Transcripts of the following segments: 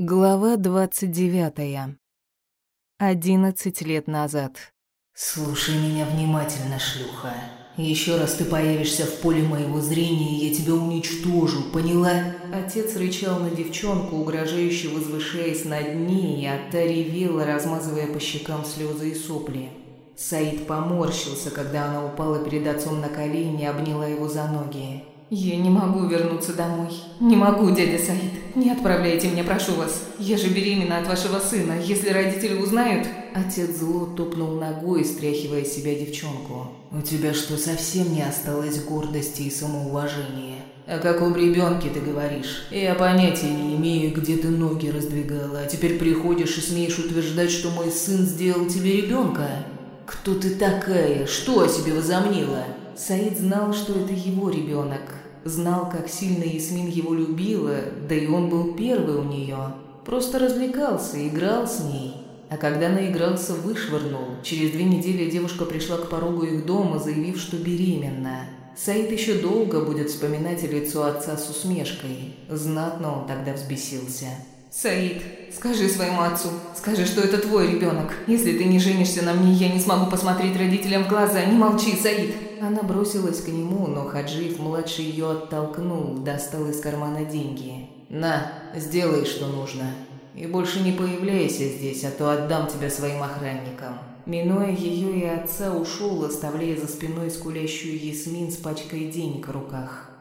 Глава двадцать девятая. Одиннадцать лет назад. «Слушай меня внимательно, шлюха. Еще раз ты появишься в поле моего зрения, я тебя уничтожу, поняла?» Отец рычал на девчонку, угрожающе возвышаясь над ней, а та ревела, размазывая по щекам слезы и сопли. Саид поморщился, когда она упала перед отцом на колени и обняла его за ноги. «Я не могу вернуться домой. Не могу, дядя Саид. Не отправляйте меня, прошу вас. Я же беременна от вашего сына. Если родители узнают...» Отец зло топнул ногой, стряхивая себя девчонку. «У тебя что, совсем не осталось гордости и самоуважения? О каком ребенке ты говоришь? Я понятия не имею, где ты ноги раздвигала, а теперь приходишь и смеешь утверждать, что мой сын сделал тебе ребенка? Кто ты такая? Что о себе возомнила?» Саид знал, что это его ребенок, знал, как сильно Ясмин его любила, да и он был первый у нее. Просто развлекался, играл с ней. А когда наигрался, вышвырнул. Через две недели девушка пришла к порогу их дома, заявив, что беременна. Саид еще долго будет вспоминать лицо отца с усмешкой. Знатно он тогда взбесился. «Саид, скажи своему отцу, скажи, что это твой ребенок. Если ты не женишься на мне, я не смогу посмотреть родителям в глаза. Не молчи, Саид!» Она бросилась к нему, но Хаджиев-младший ее оттолкнул, достал из кармана деньги. «На, сделай, что нужно. И больше не появляйся здесь, а то отдам тебя своим охранникам». Минуя ее и отца, ушел, оставляя за спиной скулящую Ясмин с пачкой денег в руках.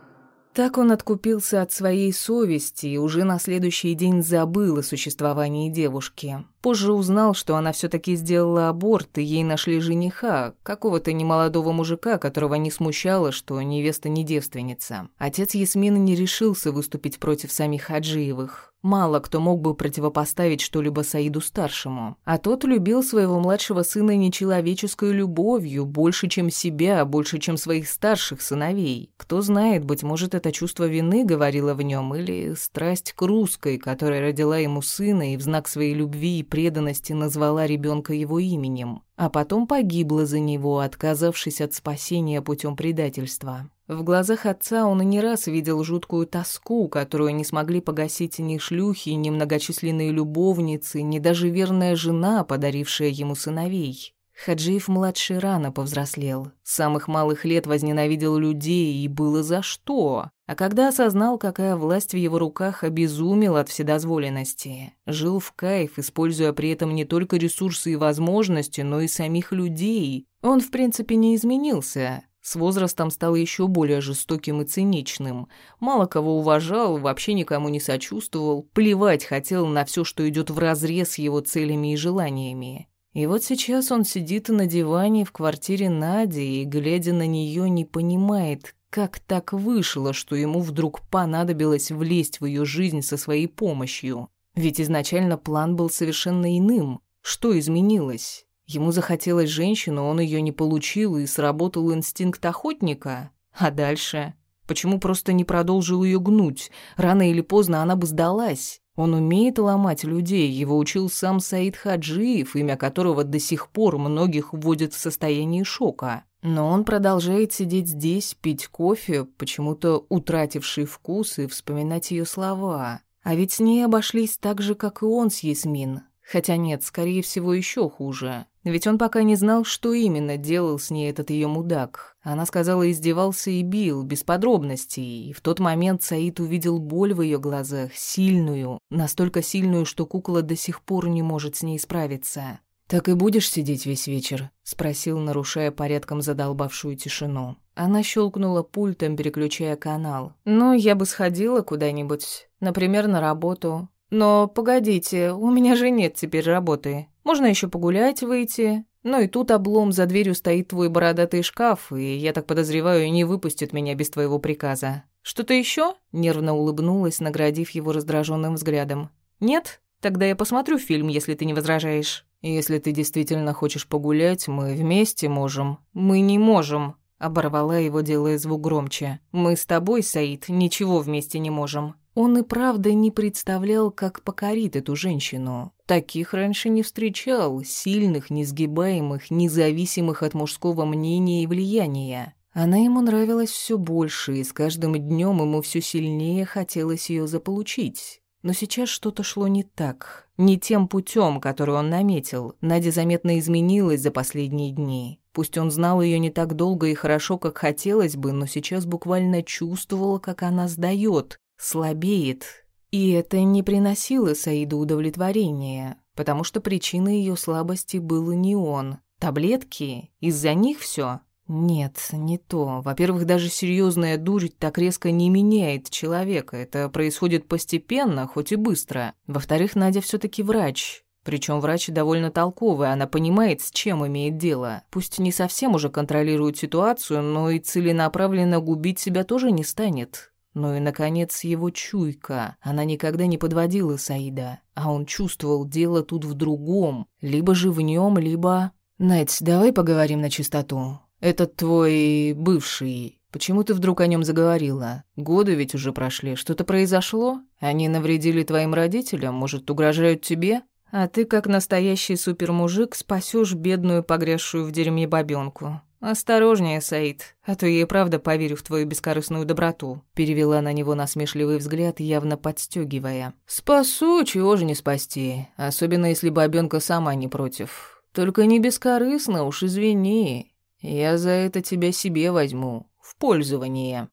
Так он откупился от своей совести и уже на следующий день забыл о существовании девушки. Позже узнал, что она все таки сделала аборт, и ей нашли жениха, какого-то немолодого мужика, которого не смущало, что невеста не девственница. Отец Ясмины не решился выступить против самих Хаджиевых. Мало кто мог бы противопоставить что-либо Саиду-старшему. А тот любил своего младшего сына нечеловеческой любовью, больше, чем себя, больше, чем своих старших сыновей. Кто знает, быть может, это чувство вины говорило в нем, или страсть к русской, которая родила ему сына и в знак своей любви и преданности назвала ребенка его именем, а потом погибла за него, отказавшись от спасения путем предательства. В глазах отца он и не раз видел жуткую тоску, которую не смогли погасить ни шлюхи, ни многочисленные любовницы, ни даже верная жена, подарившая ему сыновей. Хаджиев-младший рано повзрослел. С самых малых лет возненавидел людей, и было за что. А когда осознал, какая власть в его руках, обезумел от вседозволенности. Жил в кайф, используя при этом не только ресурсы и возможности, но и самих людей. Он, в принципе, не изменился. С возрастом стал еще более жестоким и циничным. Мало кого уважал, вообще никому не сочувствовал, плевать хотел на все, что идет вразрез с его целями и желаниями. И вот сейчас он сидит на диване в квартире Нади и, глядя на нее, не понимает, как так вышло, что ему вдруг понадобилось влезть в ее жизнь со своей помощью. Ведь изначально план был совершенно иным. Что изменилось? Ему захотелось женщину, он ее не получил, и сработал инстинкт охотника. А дальше? Почему просто не продолжил ее гнуть? Рано или поздно она бы сдалась. Он умеет ломать людей, его учил сам Саид Хаджиев, имя которого до сих пор многих вводит в состояние шока. Но он продолжает сидеть здесь, пить кофе, почему-то утративший вкус, и вспоминать ее слова. А ведь с ней обошлись так же, как и он с Ясмин. Хотя нет, скорее всего, еще хуже. Ведь он пока не знал, что именно делал с ней этот ее мудак. Она сказала, издевался и бил, без подробностей. И в тот момент Саид увидел боль в ее глазах, сильную, настолько сильную, что кукла до сих пор не может с ней справиться. «Так и будешь сидеть весь вечер?» — спросил, нарушая порядком задолбавшую тишину. Она щелкнула пультом, переключая канал. «Ну, я бы сходила куда-нибудь, например, на работу. Но погодите, у меня же нет теперь работы. Можно еще погулять выйти. Но и тут облом, за дверью стоит твой бородатый шкаф, и, я так подозреваю, не выпустит меня без твоего приказа. Что-то еще? Нервно улыбнулась, наградив его раздраженным взглядом. Нет? Тогда я посмотрю фильм, если ты не возражаешь. Если ты действительно хочешь погулять, мы вместе можем. Мы не можем. Оборвала его, делая звук громче. Мы с тобой, Саид, ничего вместе не можем. Он и правда не представлял, как покорит эту женщину. Таких раньше не встречал, сильных, несгибаемых, независимых от мужского мнения и влияния. Она ему нравилась все больше, и с каждым днем ему все сильнее хотелось ее заполучить. Но сейчас что-то шло не так, не тем путем, который он наметил. Надя заметно изменилась за последние дни. Пусть он знал ее не так долго и хорошо, как хотелось бы, но сейчас буквально чувствовала, как она сдает, слабеет. И это не приносило Саиду удовлетворения, потому что причиной ее слабости был не он. Таблетки? Из-за них все? Нет, не то. Во-первых, даже серьезная дурь так резко не меняет человека. Это происходит постепенно, хоть и быстро. Во-вторых, Надя все таки врач. Причем врач довольно толковый, она понимает, с чем имеет дело. Пусть не совсем уже контролирует ситуацию, но и целенаправленно губить себя тоже не станет. Ну и, наконец, его чуйка. Она никогда не подводила Саида, а он чувствовал дело тут в другом. Либо же в нем, либо... «Надь, давай поговорим на чистоту. «Этот твой бывший. Почему ты вдруг о нем заговорила? Годы ведь уже прошли. Что-то произошло? Они навредили твоим родителям? Может, угрожают тебе? А ты, как настоящий супермужик, спасешь бедную, погрязшую в дерьме бабёнку. «Осторожнее, Саид, а то я и правда поверю в твою бескорыстную доброту», перевела на него насмешливый взгляд, явно подстегивая. «Спасу, чего же не спасти, особенно если бабёнка сама не против. Только не бескорыстно, уж извини, я за это тебя себе возьму, в пользование.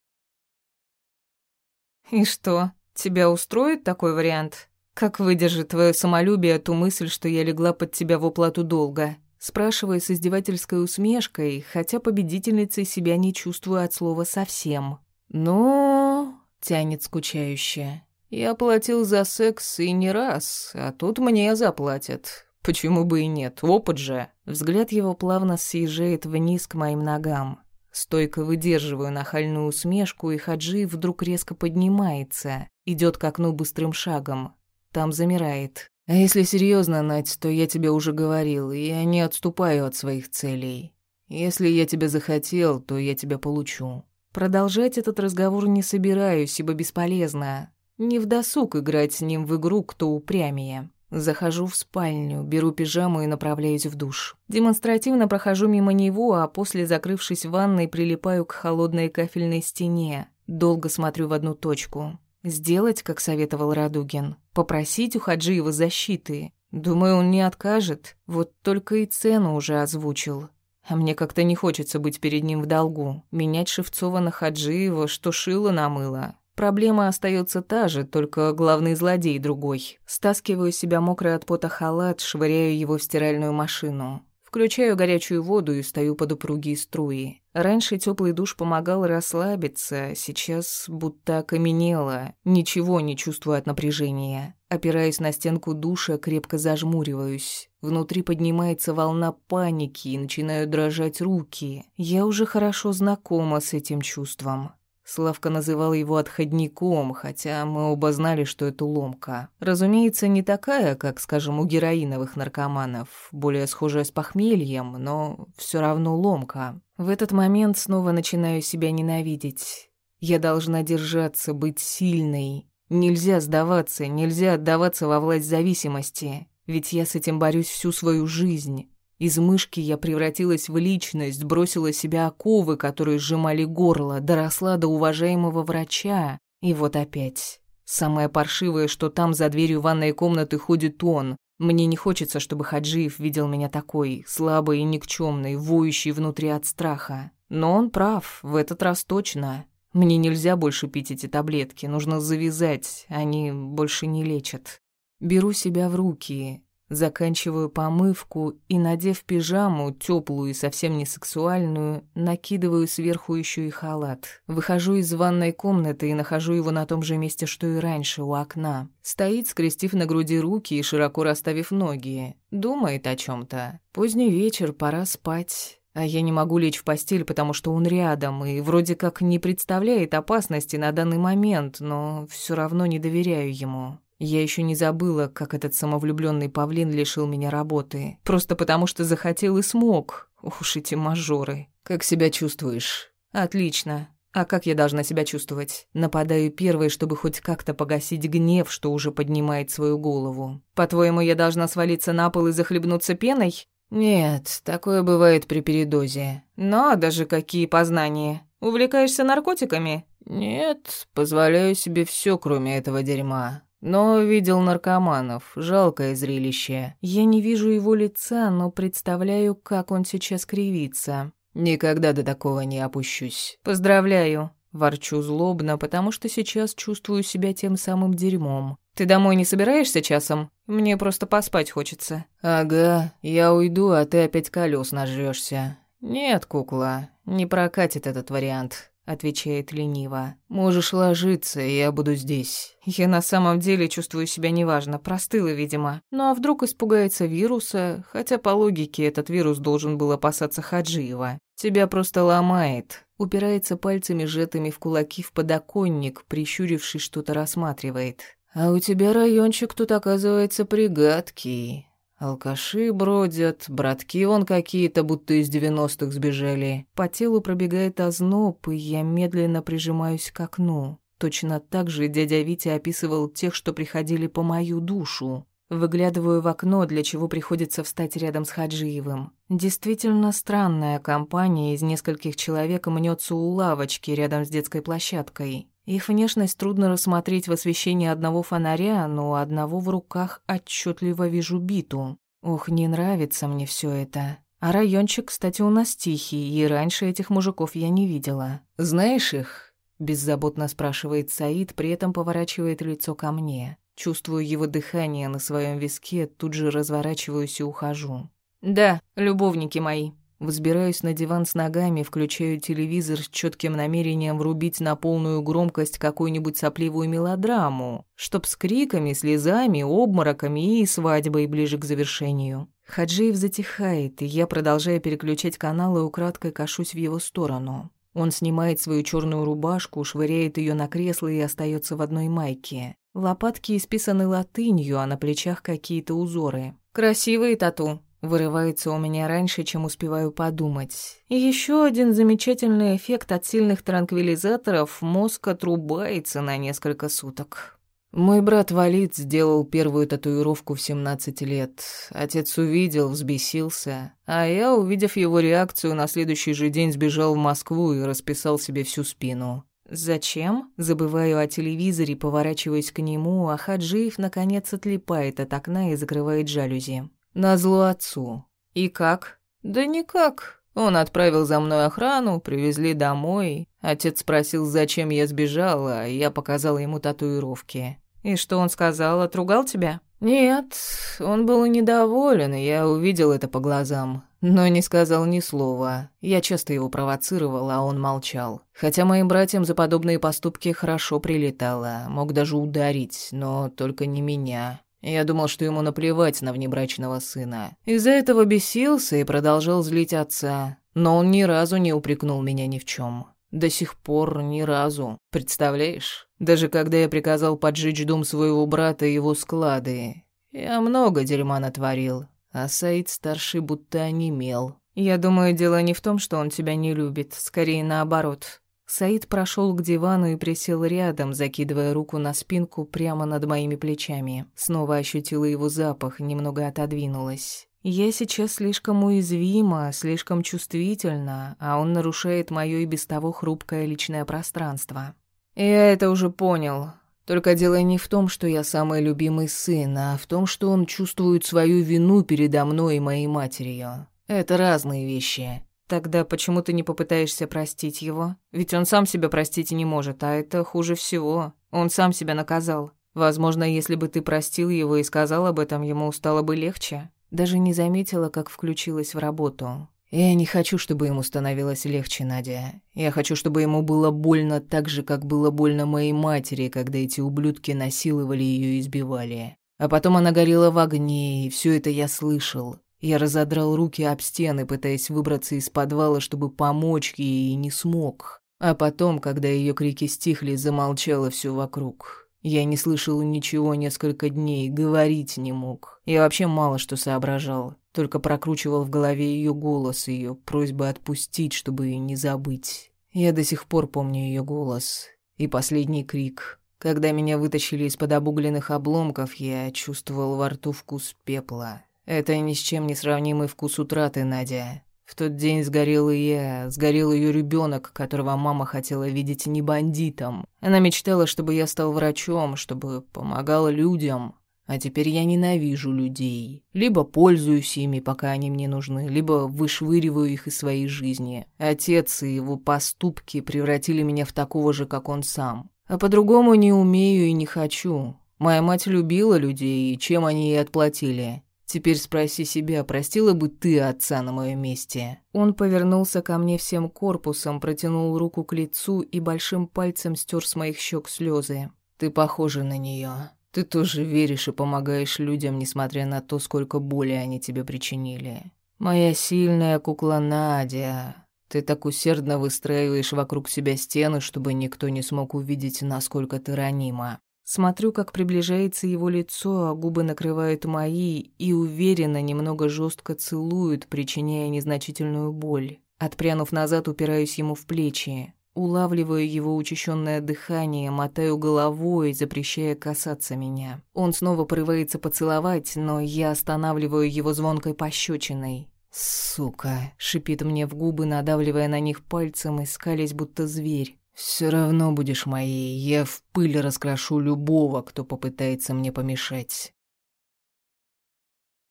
И что, тебя устроит такой вариант? Как выдержит твое самолюбие ту мысль, что я легла под тебя в уплату долга? Спрашивая с издевательской усмешкой, хотя победительницей себя не чувствую от слова совсем. Но... тянет скучающе. Я платил за секс и не раз, а тут мне заплатят. Почему бы и нет? Опыт же. Взгляд его плавно съезжает вниз к моим ногам. Стойко выдерживаю нахальную усмешку, и Хаджи вдруг резко поднимается, идет к окну быстрым шагом. Там замирает. А если серьезно, Надь, то я тебе уже говорил, я не отступаю от своих целей. Если я тебя захотел, то я тебя получу. Продолжать этот разговор не собираюсь, ибо бесполезно. Не в досуг играть с ним в игру, кто упрямее. Захожу в спальню, беру пижаму и направляюсь в душ. Демонстративно прохожу мимо него, а после, закрывшись в ванной, прилипаю к холодной кафельной стене. Долго смотрю в одну точку. Сделать, как советовал Радугин. Попросить у Хаджиева защиты. Думаю, он не откажет. Вот только и цену уже озвучил. А мне как-то не хочется быть перед ним в долгу. Менять Шевцова на Хаджиева, что шило на мыло. Проблема остается та же, только главный злодей другой. Стаскиваю себя мокрый от пота халат, швыряю его в стиральную машину. Включаю горячую воду и стою под упругие струи. Раньше теплый душ помогал расслабиться, сейчас будто окаменело, ничего не чувствую от напряжения. Опираясь на стенку душа, крепко зажмуриваюсь. Внутри поднимается волна паники и начинают дрожать руки. Я уже хорошо знакома с этим чувством. Славка называл его отходником, хотя мы оба знали, что это ломка. Разумеется, не такая, как, скажем, у героиновых наркоманов, более схожая с похмельем, но все равно ломка. В этот момент снова начинаю себя ненавидеть. Я должна держаться, быть сильной. Нельзя сдаваться, нельзя отдаваться во власть зависимости, ведь я с этим борюсь всю свою жизнь. Из мышки я превратилась в личность, бросила себя оковы, которые сжимали горло, доросла до уважаемого врача. И вот опять. Самое паршивое, что там за дверью ванной комнаты ходит он. Мне не хочется, чтобы Хаджиев видел меня такой, слабой и никчемной, воющей внутри от страха. Но он прав, в этот раз точно. Мне нельзя больше пить эти таблетки, нужно завязать, они больше не лечат. Беру себя в руки, Заканчиваю помывку и, надев пижаму, теплую и совсем не сексуальную, накидываю сверху еще и халат. Выхожу из ванной комнаты и нахожу его на том же месте, что и раньше, у окна. Стоит, скрестив на груди руки и широко расставив ноги. Думает о чем то Поздний вечер, пора спать. А я не могу лечь в постель, потому что он рядом и вроде как не представляет опасности на данный момент, но все равно не доверяю ему. Я еще не забыла, как этот самовлюбленный павлин лишил меня работы. Просто потому, что захотел и смог. Уж эти мажоры. Как себя чувствуешь? Отлично. А как я должна себя чувствовать? Нападаю первой, чтобы хоть как-то погасить гнев, что уже поднимает свою голову. По-твоему, я должна свалиться на пол и захлебнуться пеной? Нет, такое бывает при передозе. Но даже какие познания. Увлекаешься наркотиками? Нет, позволяю себе все, кроме этого дерьма. Но видел наркоманов. Жалкое зрелище. Я не вижу его лица, но представляю, как он сейчас кривится. Никогда до такого не опущусь. Поздравляю. Ворчу злобно, потому что сейчас чувствую себя тем самым дерьмом. Ты домой не собираешься часом? Мне просто поспать хочется. Ага, я уйду, а ты опять колес нажрёшься. Нет, кукла, не прокатит этот вариант отвечает лениво. Можешь ложиться, я буду здесь. Я на самом деле чувствую себя неважно, простыла, видимо. Ну а вдруг испугается вируса, хотя по логике этот вирус должен был опасаться Хаджиева. Тебя просто ломает. Упирается пальцами, сжатыми в кулаки в подоконник, прищурившись, что-то рассматривает. А у тебя райончик тут оказывается пригадкий. Алкаши бродят, братки он какие-то, будто из девяностых сбежали. По телу пробегает озноб, и я медленно прижимаюсь к окну. Точно так же дядя Витя описывал тех, что приходили по мою душу. Выглядываю в окно, для чего приходится встать рядом с Хаджиевым. Действительно странная компания из нескольких человек мнется у лавочки рядом с детской площадкой. Их внешность трудно рассмотреть в освещении одного фонаря, но одного в руках отчетливо вижу биту. Ох, не нравится мне все это. А райончик, кстати, у нас тихий, и раньше этих мужиков я не видела. Знаешь их? Беззаботно спрашивает Саид, при этом поворачивает лицо ко мне. Чувствую его дыхание на своем виске, тут же разворачиваюсь и ухожу. Да, любовники мои. Взбираюсь на диван с ногами, включаю телевизор с четким намерением врубить на полную громкость какую-нибудь сопливую мелодраму, чтоб с криками, слезами, обмороками и свадьбой ближе к завершению. Хаджиев затихает, и я, продолжая переключать каналы, украдкой кашусь в его сторону. Он снимает свою черную рубашку, швыряет ее на кресло и остается в одной майке. Лопатки исписаны латынью, а на плечах какие-то узоры. «Красивые тату», Вырывается у меня раньше, чем успеваю подумать. И еще один замечательный эффект от сильных транквилизаторов – мозг отрубается на несколько суток. Мой брат Валид сделал первую татуировку в 17 лет. Отец увидел, взбесился, а я, увидев его реакцию, на следующий же день сбежал в Москву и расписал себе всю спину. «Зачем?» Забываю о телевизоре, поворачиваясь к нему, а Хаджиев, наконец, отлипает от окна и закрывает жалюзи. Назло отцу. И как? Да никак. Он отправил за мной охрану, привезли домой. Отец спросил, зачем я сбежала, и я показала ему татуировки. И что он сказал, отругал тебя? Нет, он был недоволен, и я увидел это по глазам. Но не сказал ни слова. Я часто его провоцировала, а он молчал. Хотя моим братьям за подобные поступки хорошо прилетало, мог даже ударить, но только не меня. Я думал, что ему наплевать на внебрачного сына. Из-за этого бесился и продолжал злить отца. Но он ни разу не упрекнул меня ни в чем. До сих пор ни разу. Представляешь? Даже когда я приказал поджечь дом своего брата и его склады. Я много дерьма натворил. А Саид старший будто онемел. Я думаю, дело не в том, что он тебя не любит. Скорее наоборот. Саид прошел к дивану и присел рядом, закидывая руку на спинку прямо над моими плечами. Снова ощутила его запах, немного отодвинулась. Я сейчас слишком уязвима, слишком чувствительна, а он нарушает моё и без того хрупкое личное пространство. Я это уже понял. Только дело не в том, что я самый любимый сын, а в том, что он чувствует свою вину передо мной и моей матерью. Это разные вещи. Тогда почему ты не попытаешься простить его? Ведь он сам себя простить не может, а это хуже всего. Он сам себя наказал. Возможно, если бы ты простил его и сказал об этом, ему стало бы легче. Даже не заметила, как включилась в работу. Я не хочу, чтобы ему становилось легче, Надя. Я хочу, чтобы ему было больно так же, как было больно моей матери, когда эти ублюдки насиловали ее и избивали. А потом она горела в огне, и все это я слышал. Я разодрал руки об стены, пытаясь выбраться из подвала, чтобы помочь ей, и не смог. А потом, когда ее крики стихли, замолчало все вокруг. Я не слышал ничего несколько дней, говорить не мог. Я вообще мало что соображал, только прокручивал в голове ее голос, ее просьбы отпустить, чтобы не забыть. Я до сих пор помню ее голос и последний крик. Когда меня вытащили из-под обугленных обломков, я чувствовал во рту вкус пепла. Это ни с чем не сравнимый вкус утраты, Надя. В тот день сгорел и я, сгорел ее ребенок, которого мама хотела видеть не бандитом. Она мечтала, чтобы я стал врачом, чтобы помогал людям. А теперь я ненавижу людей. Либо пользуюсь ими, пока они мне нужны, либо вышвыриваю их из своей жизни. Отец и его поступки превратили меня в такого же, как он сам. А по-другому не умею и не хочу. Моя мать любила людей, и чем они ей отплатили? Теперь спроси себя, простила бы ты отца на моем месте?» Он повернулся ко мне всем корпусом, протянул руку к лицу и большим пальцем стер с моих щек слезы. «Ты похожа на нее. Ты тоже веришь и помогаешь людям, несмотря на то, сколько боли они тебе причинили. Моя сильная кукла Надя. Ты так усердно выстраиваешь вокруг себя стены, чтобы никто не смог увидеть, насколько ты ранима. Смотрю, как приближается его лицо, а губы накрывают мои и уверенно, немного жестко целуют, причиняя незначительную боль. Отпрянув назад, упираюсь ему в плечи. Улавливаю его учащенное дыхание, мотаю головой, запрещая касаться меня. Он снова порывается поцеловать, но я останавливаю его звонкой пощечиной. «Сука!» — шипит мне в губы, надавливая на них пальцем и скалясь, будто зверь. Все равно будешь моей. Я в пыль раскрашу любого, кто попытается мне помешать.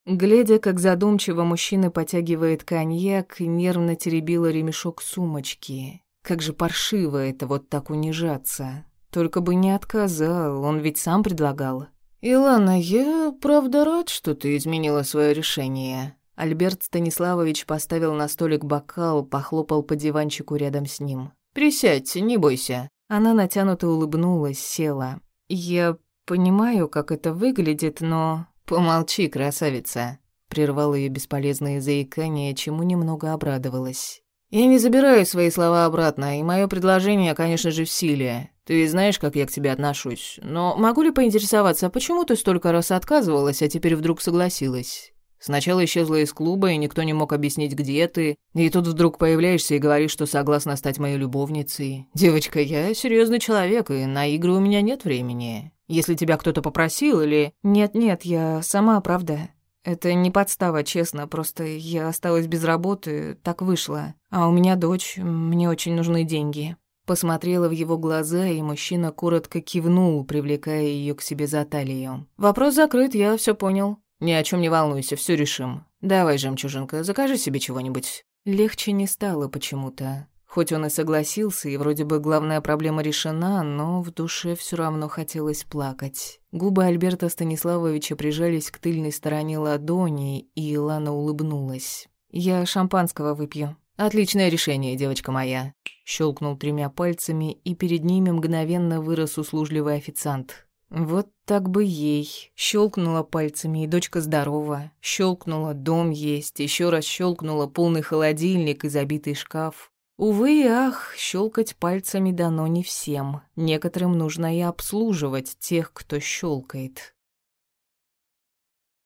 Глядя, как задумчиво мужчина потягивает коньяк, нервно теребила ремешок сумочки. Как же паршиво это вот так унижаться. Только бы не отказал, он ведь сам предлагал. «Илана, я правда рад, что ты изменила свое решение». Альберт Станиславович поставил на столик бокал, похлопал по диванчику рядом с ним. Присядь, не бойся». Она натянуто улыбнулась, села. «Я понимаю, как это выглядит, но...» «Помолчи, красавица», — прервал ее бесполезное заикание, чему немного обрадовалась. «Я не забираю свои слова обратно, и мое предложение, конечно же, в силе. Ты знаешь, как я к тебе отношусь. Но могу ли поинтересоваться, почему ты столько раз отказывалась, а теперь вдруг согласилась? Сначала исчезла из клуба, и никто не мог объяснить, где ты. И тут вдруг появляешься и говоришь, что согласна стать моей любовницей. Девочка, я серьезный человек, и на игры у меня нет времени. Если тебя кто-то попросил или... Нет-нет, я сама, правда. Это не подстава, честно, просто я осталась без работы, так вышло. А у меня дочь, мне очень нужны деньги. Посмотрела в его глаза, и мужчина коротко кивнул, привлекая ее к себе за талию. «Вопрос закрыт, я все понял». «Ни о чем не волнуйся, все решим. Давай, жемчужинка, закажи себе чего-нибудь». Легче не стало почему-то. Хоть он и согласился, и вроде бы главная проблема решена, но в душе все равно хотелось плакать. Губы Альберта Станиславовича прижались к тыльной стороне ладони, и Илана улыбнулась. «Я шампанского выпью». «Отличное решение, девочка моя», — щелкнул тремя пальцами, и перед ними мгновенно вырос услужливый официант. Вот так бы ей. Щелкнула пальцами, и дочка здорова. Щелкнула, дом есть. Еще раз щелкнула полный холодильник и забитый шкаф. Увы и ах, щелкать пальцами дано не всем. Некоторым нужно и обслуживать тех, кто щелкает.